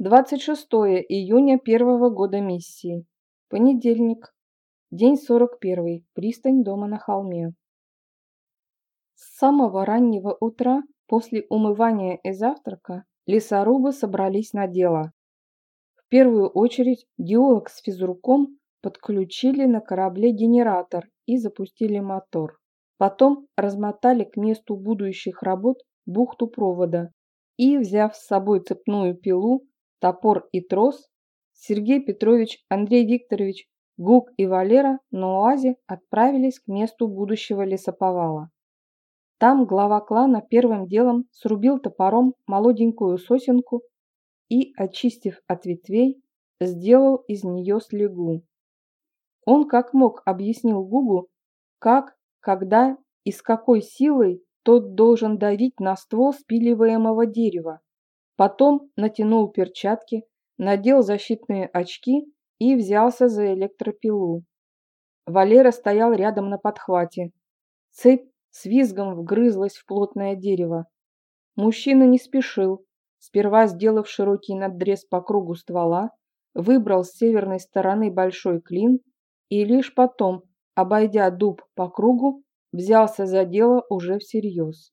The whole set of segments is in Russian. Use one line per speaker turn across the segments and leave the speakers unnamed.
26 июня первого года миссии. Понедельник. День 41. Пристань дома на холме. С самого раннего утра, после умывания и завтрака, лесорубы собрались на дело. В первую очередь геолог с физруком подключили на корабле генератор и запустили мотор. Потом размотали к месту будущих работ бухту провода и, взяв с собой цепную пилу, топор и трос, Сергей Петрович, Андрей Викторович, Гук и Валера на УАЗе отправились к месту будущего лесоповала. Там глава клана первым делом срубил топором молоденькую сосенку и, очистив от ветвей, сделал из нее слегу. Он как мог объяснил Гугу, как, когда и с какой силой тот должен давить на ствол спиливаемого дерева. Потом натянул перчатки, надел защитные очки и взялся за электропилу. Валера стоял рядом на подхвате. Цепь с визгом вгрызлась в плотное дерево. Мужчина не спешил, сперва сделав широкий надрез по кругу ствола, выбрал с северной стороны большой клин и лишь потом, обойдя дуб по кругу, взялся за дело уже всерьез.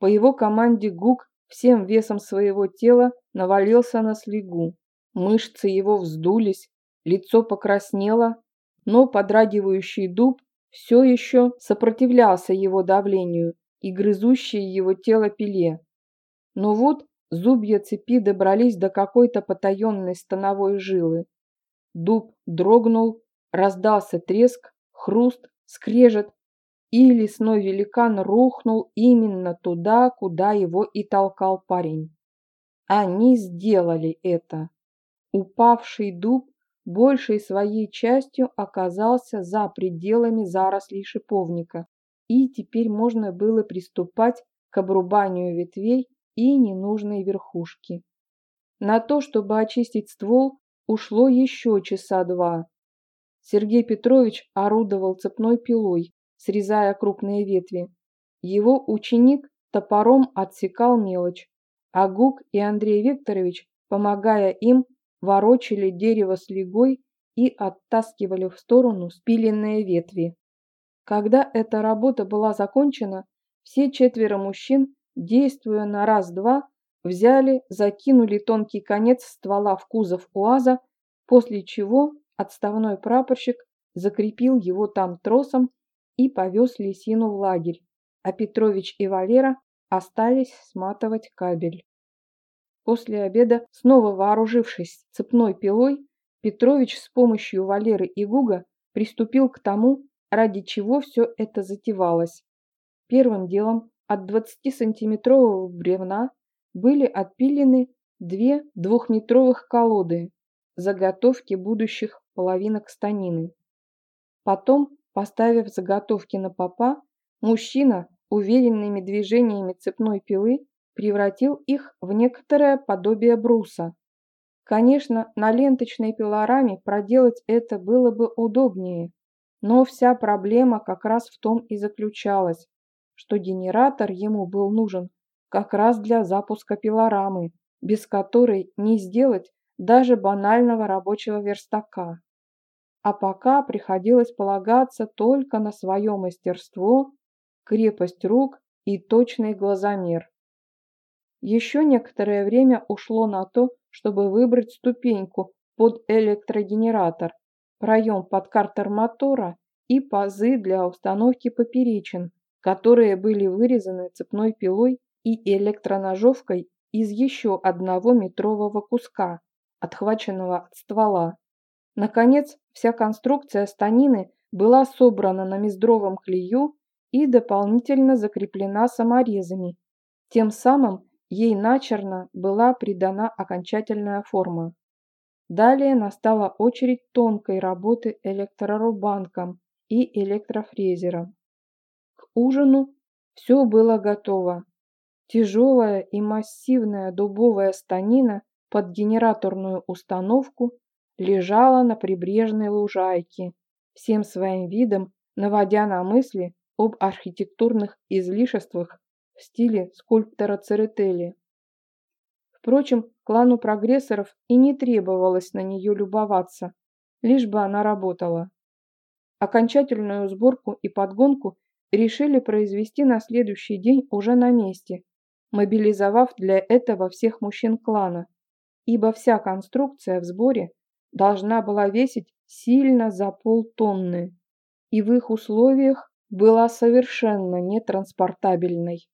По его команде Гук всем весом своего тела навалился на слегу. Мышцы его вздулись, лицо покраснело, но подрагивающий дуб все еще сопротивлялся его давлению и грызущей его тело пиле. Но вот зубья цепи добрались до какой-то потаенной становой жилы. Дуб дрогнул, раздался треск, хруст, скрежет, и лесной великан рухнул именно туда, куда его и толкал парень. Они сделали это. Упавший дуб большей своей частью оказался за пределами зарослей шиповника, и теперь можно было приступать к обрубанию ветвей и ненужной верхушки. На то, чтобы очистить ствол, ушло еще часа два. Сергей Петрович орудовал цепной пилой, срезая крупные ветви. Его ученик топором отсекал мелочь, а Гук и Андрей Викторович, помогая им, ворочали дерево с легой и оттаскивали в сторону спиленные ветви. Когда эта работа была закончена, все четверо мужчин, действуя на раз-два, взяли, закинули тонкий конец ствола в кузов УАЗа, после чего отставной прапорщик закрепил его там тросом и повез Лисину в лагерь, а Петрович и Валера остались сматывать кабель. После обеда, снова вооружившись цепной пилой, Петрович с помощью Валеры и Гуга приступил к тому, ради чего все это затевалось. Первым делом от 20-сантиметрового бревна были отпилены две двухметровых колоды, заготовки будущих половинок станины. Потом Поставив заготовки на попа, мужчина уверенными движениями цепной пилы превратил их в некоторое подобие бруса. Конечно, на ленточной пилораме проделать это было бы удобнее, но вся проблема как раз в том и заключалась, что генератор ему был нужен как раз для запуска пилорамы, без которой не сделать даже банального рабочего верстака а пока приходилось полагаться только на свое мастерство, крепость рук и точный глазомер. Еще некоторое время ушло на то, чтобы выбрать ступеньку под электрогенератор, проем под картер мотора и пазы для установки поперечин, которые были вырезаны цепной пилой и электроножовкой из еще одного метрового куска, отхваченного от ствола. Наконец, вся конструкция станины была собрана на мездровом клею и дополнительно закреплена саморезами. Тем самым ей начерно была придана окончательная форма. Далее настала очередь тонкой работы электрорубанком и электрофрезером. К ужину все было готово. Тяжелая и массивная дубовая станина под генераторную установку лежала на прибрежной лужайке, всем своим видом наводя на мысли об архитектурных излишествах в стиле скульптора Церетели. Впрочем, Клану прогрессоров и не требовалось на нее любоваться, лишь бы она работала. Окончательную сборку и подгонку решили произвести на следующий день уже на месте, мобилизовав для этого всех мужчин клана, ибо вся конструкция в сборе должна была весить сильно за полтонны и в их условиях была совершенно нетранспортабельной.